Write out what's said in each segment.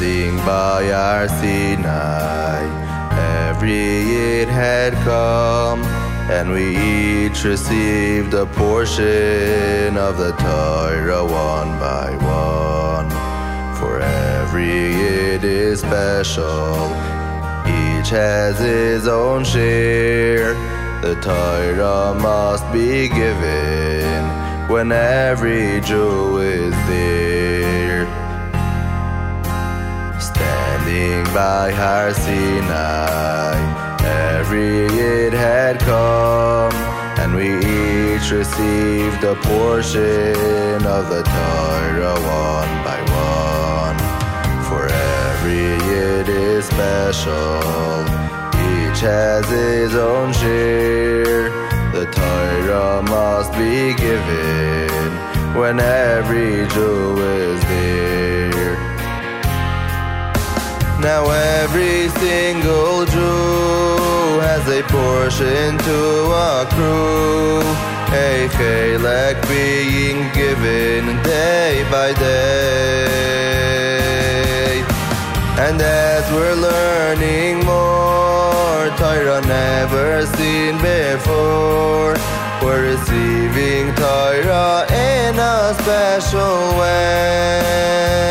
Standing by Har Sinai, every Yid had come, and we each received a portion of the Torah one by one. For every Yid is special, each has his own share. The Torah must be given when every Jew is there. By Har Sinai, every Yid had come, and we each received a portion of the Torah one by one. For every Yid is special, each has his own share. The Torah must be given when every Jew is there. Now every single Jew has a portion to accrue, a chelek being given day by day. And as we're learning more, Torah never seen before, we're receiving Torah in a special way.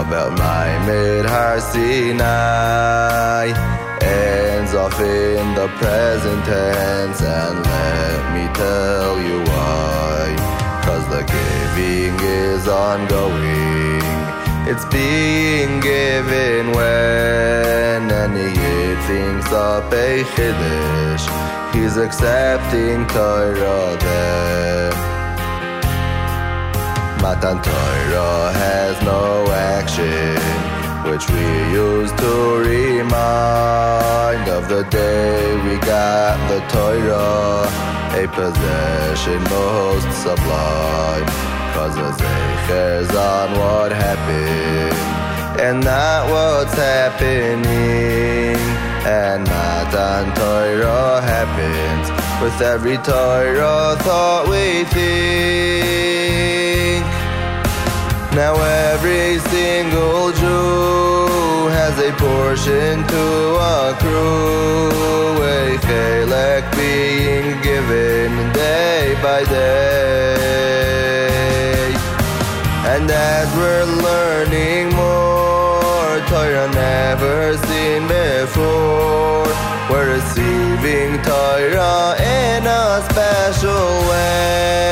About my mid Sinai. Ends off in the present tense and let me tell you why. Cause the giving is ongoing. It's being given when any Yid thinks up a Chiddush he's accepting Torah then Matan Torah has no action, which we use to remind of the day we got the Torah, a possession most sublime, cause the Zecher's on what happened, and not what's happening. And Matan Torah happens with every Torah thought we think. Now every single Jew has a portion to accrue, a chelek being given day by day. And as we're learning more, Torah never seen before, we're. Receiving Torah in a special way.